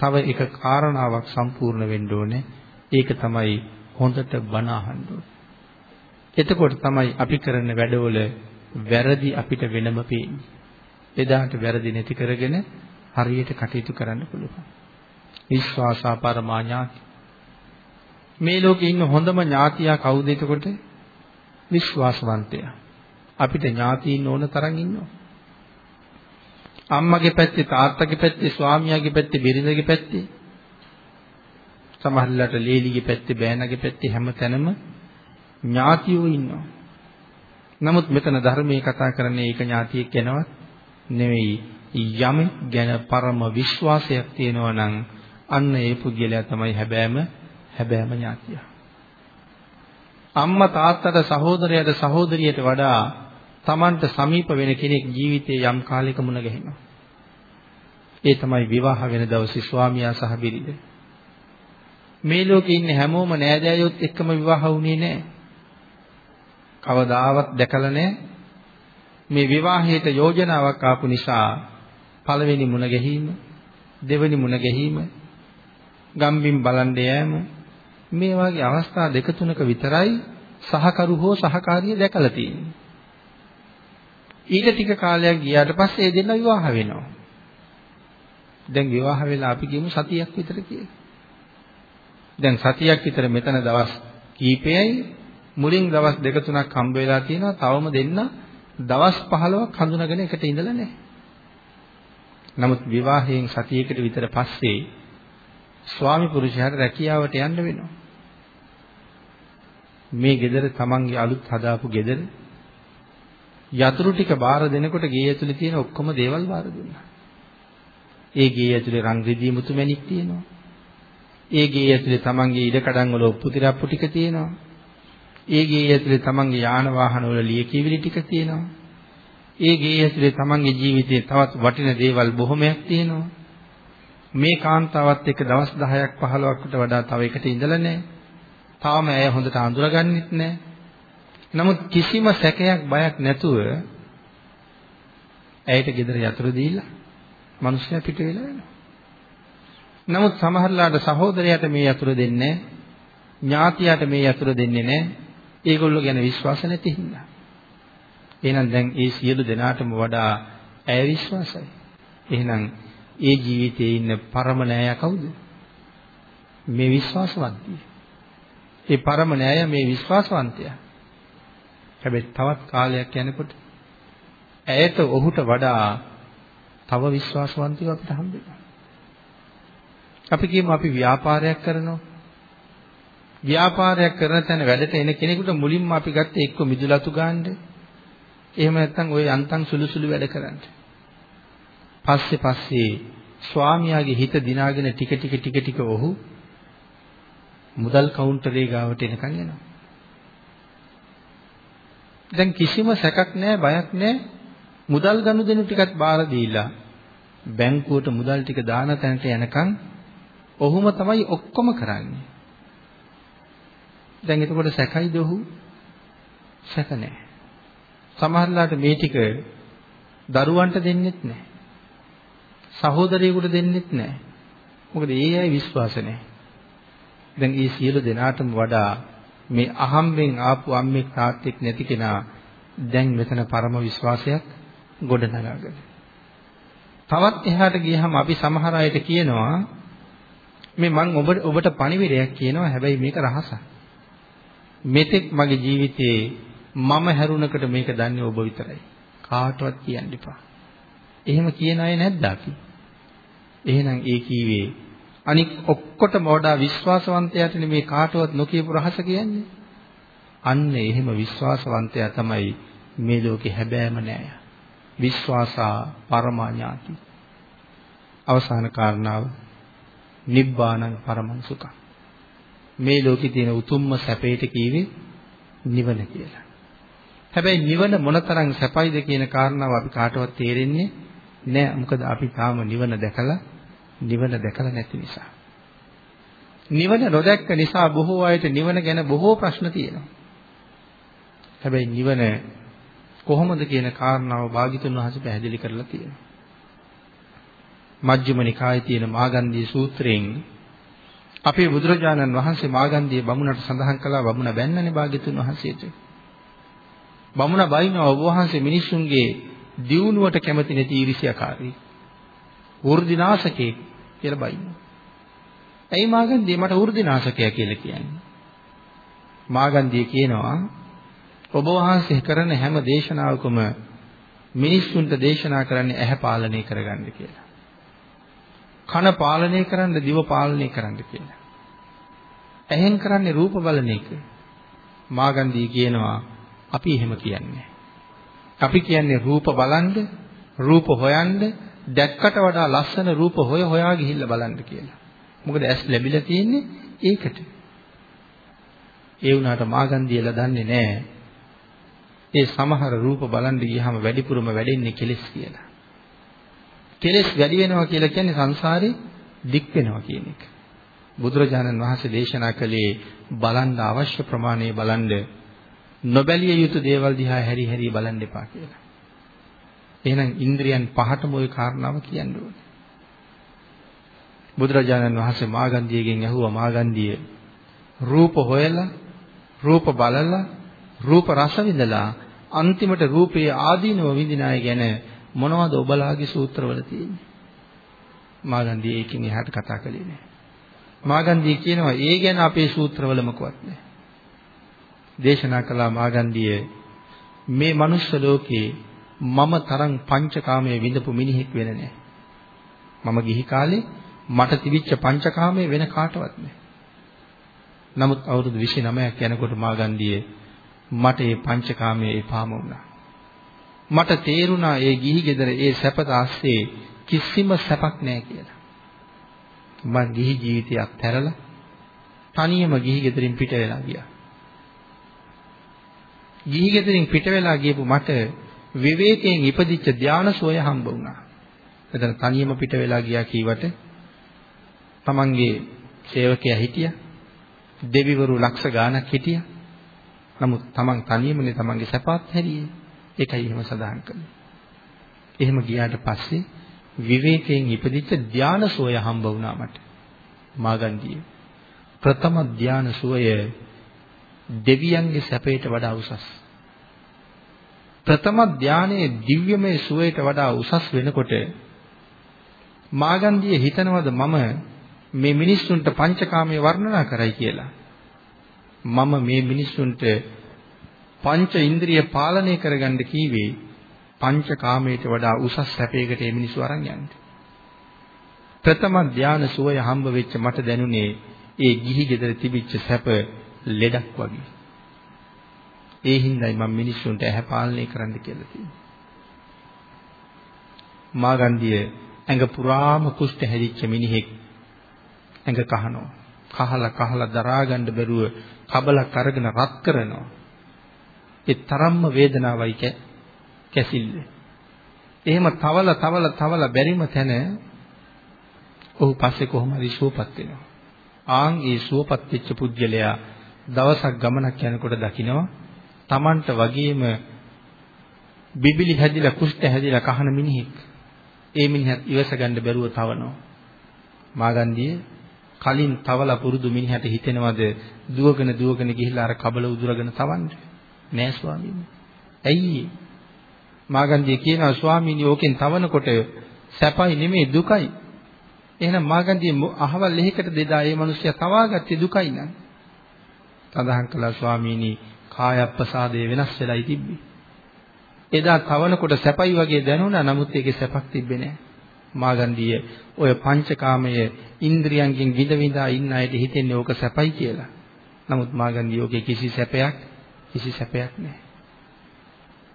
තව එක කාරණාවක් සම්පූර්ණ වෙන්න ඕනේ. ඒක තමයි හොඳට බණ අහන්න ඕනේ. එතකොට තමයි අපි කරන වැඩවල වැරදි අපිට වෙනම පේන්නේ. එදාට වැරදි නැති කරගෙන හරියට කටයුතු කරන්න පුළුවන්. විශ්වාසා පරමා ඥාති. මේ ලෝකේ ඉන්න හොඳම ඥාතියා කවුද එතකොට? විශ්වාසවන්තයා. අපිට ඥාතීන් ඕන තරම් ඉන්නවා. අම්මගේ පැත්තේ තාත්තගේ පැත්තේ ස්වාමියාගේ පැත්තේ බිරිඳගේ පැත්තේ සමහරවිට ලේලිගේ පැත්තේ බෑනගේ පැත්තේ හැම තැනම ඥාතියෝ ඉන්නවා. නමුත් මෙතන ධර්මයේ කතා කරන්නේ ඒක ඥාතියෙක් ගැනවත් නෙවෙයි. යම ගැන පරම විශ්වාසයක් තියෙනවා නම් අන්න ඒ පුද්ගලයා තමයි හැබෑම හැබෑම ඥාතියා. අම්මා තාත්තට සහෝදරයාට සහෝදරියට වඩා Tamanට සමීප වෙන කෙනෙක් ජීවිතයේ යම් කාලයක මුණ ගැහෙනවා. ඒ තමයි විවාහ වෙන දවසේ ස්වාමියා සහ බිරිඳ. මේ ලෝකේ ඉන්න හැමෝම නෑදෑයොත් එක්කම විවාහ වුණේ නෑ. කවදාවත් දැකලා නෑ. මේ විවාහයට යෝජනාවක් ආපු නිසා පළවෙනි මුණ ගැහිම, දෙවෙනි මුණ ගැහිම, ගම්බින් බලන්න යෑම මේ වගේ අවස්ථා දෙක තුනක විතරයි සහකරු හෝ සහකාරිය දැකලා තියෙන්නේ. ඊට ටික කාලයක් ගියාට පස්සේ ඒ දෙන්න විවාහ වෙනවා. දැන් විවාහ වෙලා අපි කියමු සතියක් විතර කියලා. දැන් සතියක් විතර මෙතන දවස් කීපයයි මුලින් දවස් දෙක තුනක් හම්බ වෙලා තියෙනවා. තවම දෙන්න දවස් 15ක් හඳුනාගෙන එකට ඉඳලා නැහැ. නමුත් විවාහයෙන් සතියකට විතර පස්සේ ස්වාමි පුරුෂයාට රැකියාවට යන්න වෙනවා. මේ ගෙදර තමන්ගේ අලුත් හදාපු ගෙදර යතුරු ටික බාර දෙනකොට ගේ ඇතුලේ තියෙන ඔක්කොම දේවල් බාර දුන්නා. ඒ ගේ ඇතුලේ රන් රිදී මුතු මැණික් තියෙනවා. ඒ ගේ ඇතුලේ තමන්ගේ ඉඩකඩම් වල උපුතිරප්පු ටික තියෙනවා. ඒ ගේ ඇතුලේ තමන්ගේ යාන වාහන වල ලියකියවිලි ටික තියෙනවා. ඒ ගේ ඇතුලේ තමන්ගේ ජීවිතේ තවත් වටින දේවල් බොහොමයක් තියෙනවා. මේ කාන්තාවත් එක්ක දවස් 10ක් 15කට වඩා තව එකට ඉඳලා නැහැ. තාම ඇය හොඳට අඳුරගන්නෙත් නැහැ. නමුත් කිසිම සැකයක් බයක් නැතුව ඇයට ගෙදර යතුරු දීලා මිනිස්සයා පිට වෙලා යනවා. නමුත් සමහරලාට සහෝදරයාට මේ යතුරු දෙන්නේ ඥාතියාට මේ යතුරු දෙන්නේ නැහැ. ඒගොල්ලෝ ගැන විශ්වාස නැති හින්දා. එහෙනම් දැන් ඒ සියලු දෙනාටම වඩා ඇය විශ්වාසයි. එහෙනම් ඒ ජීවිතයේ ඉන්න පරම නෑය කවුද? මේ විශ්වාසවන්තිය. ඒ පරම නෑය මේ විශ්වාසවන්තයා. හැබැයි තවත් කාලයක් යනකොට ඇයට ඔහුට වඩා තව විශ්වාසවන්තයෝ අපිට හම්බෙනවා. අපි කියමු අපි ව්‍යාපාරයක් කරනවා. ව්‍යාපාරයක් කරන තැන වැඩට එන කෙනෙකුට මුලින්ම අපි ගත්තේ එක්ක මිදුලතු ගන්න. එහෙම නැත්නම් ওই යන්තම් සුළු සුළු වැඩ කරන්න. පස්සේ පස්සේ ස්වාමියාගේ හිත දිනාගෙන ටික ටික ටික ටික ඔහු මුදල් කවුන්ටරේ ගාවට එනකන් යනවා. දැන් කිසිම සැකක් නැහැ බයක් නැහැ මුදල් ගනුදෙනු ටිකත් බාර දීලා බැංකුවට මුදල් ටික දාන තැනට යනකම් ඔහුම තමයි ඔක්කොම කරන්නේ. දැන් එතකොට සැකයිද ඔහු? සැක නැහැ. සමහරලාට මේ ටික දරුවන්ට දෙන්නෙත් නැහැ. සහෝදරයෙකුට දෙන්නෙත් නැහැ. මොකද ඒ අය විශ්වාස නැහැ. දැන් මේ සියලු දෙනාටම වඩා මේ අහම්බෙන් ආපු අම්මෙක් තාත්තෙක් නැති කෙනා දැන් මෙතන පරම විශ්වාසයක් ගොඩනගාගෙන. තවත් එහාට ගියහම අපි සමහර අයට කියනවා මේ මං ඔබට ඔබට පණිවිඩයක් කියනවා හැබැයි මේක රහසක්. මෙතෙක් මගේ ජීවිතේ මම හැරුණකට මේක දන්නේ ඔබ විතරයි. කාටවත් කියන්න එපා. එහෙම කියන අය නැද්ද අපි? එහෙනම් ඒ කීවේ අනික් ඔක්කොටම වඩා විශ්වාසවන්තයාට මේ කාටවත් නොකියපු රහස කියන්නේ. අන්න එහෙම විශ්වාසවන්තයා තමයි මේ ලෝකේ හැබෑම නෑ. විශ්වාසා පරමාඥාති. අවසාන කාරණාව නිබ්බානං පරමං සුඛං. මේ ලෝකේ තියෙන උතුම්ම සැපයට කීවේ නිවන කියලා. හැබැයි නිවන මොනතරම් සැපයිද කියන කාරණාව අපි කාටවත් තේරෙන්නේ නෑ. මොකද අපි තාම නිවන දැකලා නිවන දැකලා නැති නිසා. නිවන නොදැක්ක නිසා බොහෝ අයට නිවන ගැන බොහෝ ප්‍රශ්න තියෙනවා. හැබැයි නිවන කොහොමද කියන කාරණාව භාග්‍යතුන් වහන්සේ පැහැදිලි කරලා තියෙනවා. මජ්ක්‍ධිම නිකායේ තියෙන මාගන්ධී සූත්‍රයෙන් අපේ බුදුරජාණන් වහන්සේ මාගන්ධී බමුණට සඳහන් කළා බමුණ බැන්නනේ භාග්‍යතුන් වහන්සේට. බමුණ බයිනවා ඔබ වහන්සේ මිනිසුන්ගේ දියුණුවට කැමති නැති ඊර්ෂ්‍යාකාරී. වෘද්ධිනාශකේ කියලා බයිනවා. ඇයි මාගන්ධිය මට වෘද්ධිනාශකයා කියලා කියන්නේ? මාගන්ධිය කියනවා ඔබ වහන්සේ කරන හැම දේශනාවකම මිනිස්සුන්ට දේශනා කරන්නේ ඇහැ පාලනය කරගන්න කියලා. කන පාලනය කරන්න දිව පාලනය කරන්න කියලා. ඇහෙන් කරන්නේ රූප බලන එක. මාගන්ධී කියනවා අපි එහෙම කියන්නේ. අපි කියන්නේ රූප බලන්න, රූප හොයන්න, දැක්කට වඩා ලස්සන රූප හොය හොයා ගිහිල්ලා බලන්න කියලා. මොකද ඇස් ලැබිලා තියෙන්නේ ඒකට. ඒ වුණාට මාගන්ධියලා දන්නේ නැහැ. ඒ සමහර රූප බලන් ගියහම වැඩිපුරම වැඩෙන්නේ කෙලෙස් කියලා. කෙලෙස් වැඩි වෙනවා කියලා කියන්නේ සංසාරේ දික් වෙනවා කියන එක. බුදුරජාණන් වහන්සේ දේශනා කළේ බලන්න අවශ්‍ය ප්‍රමාණය බලන්න නොබැලිය යුතු දේවල් දිහා හැරි හැරි බලන්න එපා කියලා. එහෙනම් ඉන්ද්‍රියන් පහටම ওই කාරණාව කියන්න ඕනේ. බුදුරජාණන් වහන්සේ මාගන්ධියගෙන් ඇහුවා මාගන්ධිය රූප හොයලා රූප බලලා රූප රස විඳලා අන්තිමට රූපයේ ආදීනව විඳින අය ගැන මොනවද ඔබලාගේ සූත්‍රවල තියෙන්නේ? මාගන්ධිය ඒකෙන් එහාට කතා කළේ නෑ. මාගන්ධිය කියනවා ඒ ගැන අපේ සූත්‍රවල මොකවත් නෑ. දේශනා කළා මාගන්දිය මේ මනුස්ස ලෝකේ මම තරම් පංචකාමයේ විඳපු මිනිහෙක් වෙන්නේ නැහැ. මම ගිහි කාලේ මට තිබිච්ච පංචකාමයේ වෙන කාටවත් නැහැ. නමුත් අවුරුදු 29ක් යනකොට මාගන්දියේ මට මේ පංචකාමයේ එපාම වුණා. මට තේරුණා ඒ ගිහි ගෙදර ඒ සැපත ආස්සේ කිසිම සැපක් නැහැ කියලා. මං ගිහි ජීවිතයක් තැරලා තනියම ගිහි ගෙදරින් පිට වෙලා ගියා. ගිහි ගෙදරින් පිට වෙලා ගියපු මට විවේකයෙන් ඉපදිච්ච ධානා සෝය හම්බ වුණා. එතන තනියම පිට වෙලා ගියා කීවට තමන්ගේ සේවකයා හිටියා. දෙවිවරු ලක්ෂ ගාණක් හිටියා. නමුත් තමන් තනියමනේ තමන්ගේ සැපත් හැරියේ. ඒකයි එහෙම සඳහන් කළේ. එහෙම ගියාට පස්සේ විවේකයෙන් ඉපදිච්ච ධාන සෝය හම්බ වුණා මට. මාගන්දියේ. ප්‍රථම ධාන සෝය දෙවියන්ගේ සැපයට වඩා උසස්. ප්‍රථම ධානයේ දිව්‍යමය සුවයට වඩා උසස් වෙනකොට මාගන්දියේ හිතනවද මම මේ මිනිස්සුන්ට පංචකාමයේ වර්ණනා කරයි කියලා. මම මේ මිනිස්සුන්ට පංච ඉන්ද්‍රිය පාලනය කරගන්න කීවේ පංචකාමයට වඩා උසස් සැපයකට මේ මිනිස්සු අරන් යන්නේ. ප්‍රථම ධාන සුවය හම්බ වෙච්ච මට දැනුනේ ඒ ගිහි ගෙදර තිබිච්ච සැප ලෙඩක් වගේ. ඒ හින්දායි මම මිනිස්සුන්ට ඇහැ පාලනය කරන්න කියලා තියෙන්නේ. මාගන්දිය ඇඟ පුරාම කුෂ්ඨ හැදිච්ච මිනිහෙක් ඇඟ කහනවා. කහලා කහලා දරා ගන්න බැරුව කබලක් අරගෙන රත් කරනවා. ඒ තරම්ම වේදනාවයි කැසිල්ල. එහෙම තවල තවල තවල බැරිම තැන ඔහු පස්සේ කොහොම හරි සුවපත් වෙනවා. ආන් ඒ සුවපත් වෙච්ච පුද්ගලයා දවසක් ගමනක් යනකොට දකිනවා Tamanට වගේම බිබිලි හැදිලා කුෂ්ඨ හැදිලා කහන මිනිහෙක්. ඒ මිනිහත් ඉවස ගන්න බැරුව තවනවා. මාගන්දියේ කලින් තවලා පුරුදු මිනිහට හිතෙනවද දුවගෙන දුවගෙන ගිහිල්ලා අර කබල උදුරගෙන තවන්නේ? නෑ ස්වාමීනි. ඇයි මාගන්දිය කියනවා ස්වාමීනි ඕකෙන් තවනකොට සැපයි නෙමෙයි දුකයි. එහෙනම් මාගන්දිය අහවල් ලෙහෙකට දෙදා ඒ මිනිස්සයා තවාගත්තේ දුකයි නං. සඳහන් කළා ස්වාමීනි කායප්පසාදේ වෙනස් වෙලයි තිබ්බේ. එදා තවනකොට සැපයි වගේ දැනුණා නමුත් ඒකේ සැපක් තිබ්බේ නෑ. මාගන්දිය ඔය පංචකාමයේ ඉන්ද්‍රියන්ගෙන් විඳ විඳා ඉන්න අයට හිතෙන්නේ ඕක සැපයි කියලා. නමුත් මාගන්දිය ඕකේ කිසි සැපයක් කිසි සැපයක් නැහැ.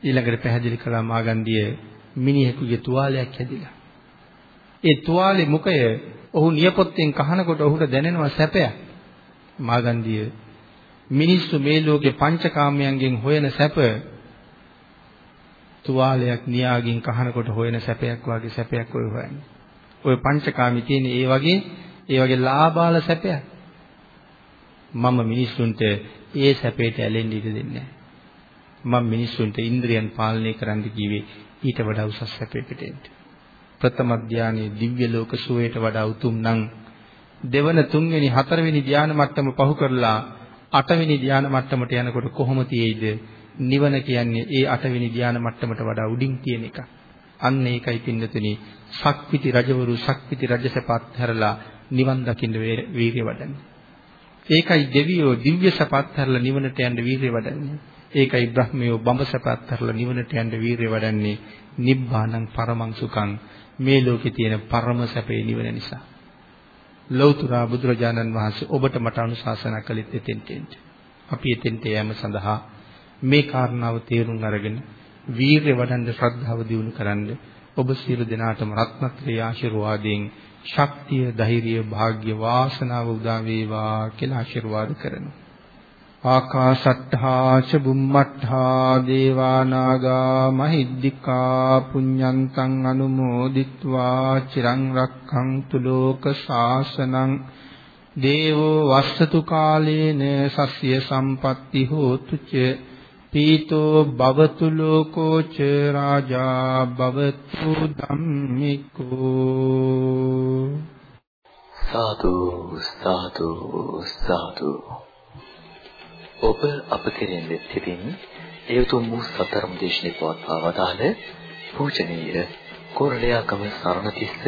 ඊළඟට පැහැදිලි කළා මාගන්දිය මිනිහෙකුගේ තුවාලයක් හැදිලා. ඒ තුවාලේ මුඛය ඔහු නියපොත්තෙන් කහනකොට ඔහුට දැනෙනවා සැපයක්. මාගන්දිය මිනිස්සු මේ ලෝකේ පංචකාමයන්ගෙන් හොයන සැප තුවාලයක් නියාගෙන් කහනකොට හොයන සැපයක් වගේ සැපයක් ඔය හොයන්නේ. ඔය පංචකාමී තියෙන ඒ වගේ ඒ වගේ ලාභාල සැපයක්. මම මිනිස්සුන්ට ඒ සැපයට ඇලෙන්න ඉඩ දෙන්නේ මම මිනිස්සුන්ට ඉන්ද්‍රියන් පාලනය කරන්න කිව්වේ ඊට වඩා උසස් සැපයකට එන්න. ප්‍රථම ධානයේ දිව්‍ය ලෝක සුවයට වඩා උතුම් නම් දෙවන තුන්වෙනි හතරවෙනි ධාන මට්ටම පහු කරලා අටවෙනි ධාන මට්ටමට යනකොට කොහොම තියෙයිද නිවන කියන්නේ ඒ අටවෙනි ධාන මට්ටමට වඩා උඩින් තියෙන එක. අන්න ඒකයි පින්නතුනි ශක්විති රජවරු ශක්විති රජසපත් හැරලා නිවන් දකින්න වීරිය වඩන්නේ. ඒකයි දෙවියෝ දිව්‍ය සපත් හැරලා නිවනට යන්න වීරිය වඩන්නේ. ඒකයි බ්‍රහ්මයෝ බඹ සපත් හැරලා නිවනට යන්න වීරිය වඩන්නේ. නිබ්බානං පරමං සුඛං මේ ලෝකේ තියෙන පරම සැපේ නිවන නිසා. ලෞතර බුදුරජාණන් වහන්සේ ඔබට මට අනුශාසනා කළෙත් එතෙන්ට. අපි එතෙන්ට යෑම සඳහා මේ කාරණාව තේරුම් අරගෙන වීරිය වඩන්න ශ්‍රද්ධාව දියුණු කරන්න ඔබ සියලු දෙනාටම රත්නත්‍රි ආශිර්වාදයෙන් ශක්තිය, ධෛර්යය, වාග්ය, වාසනාව උදා වේවා කියලා ආශිර්වාද කරනවා. ආකාශට්ඨා ච බුම්මට්ඨා දේවා නාග මහිද්దికා පුඤ්ඤන්තං අනුමෝදිත්වා චිරං රක්ඛන්තු ලෝක ශාසනං දේවෝ වස්සතු කාලේන සස්්‍ය සම්පatti හෝතු ච පීතෝ භවතු ලෝකෝ ච රාජා භවතු ධම්මිකෝ සාදු සාදු සාදු. ඔබ අප කෙරෙන් දෙත්තින් ඒ උතුම් වූ සතරම් දේශනේ පවත්වා වදාළ පූජනීය කොරළයාකම සරණතිස්ස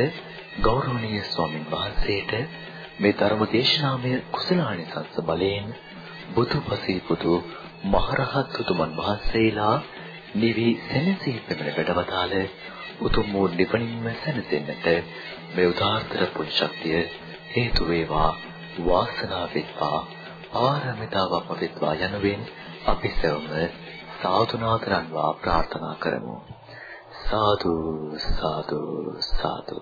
ගෞරවනීය ස්වාමින් වහන්සේට මේ ධර්ම දේශනාමය කුසලානිසංස බලයෙන් බුදුපසී පුතු මහරහත් උතුමන් වහන්සේලා නිවි සැනසී පෙමන වැඩවතාල උතුම් වූ නිවනින්ම සැනසෙන්නට මේ උදාාරතර පුණ්‍ය ශක්තිය හේතු වේවා වාසනාව වෙත්වා ආරමිතාවක් වෙත්වා යනුවෙන් අපි සෙවම සාදුනාතරන්වා ප්‍රාර්ථනා කරමු. සාදු සාදු සාදු.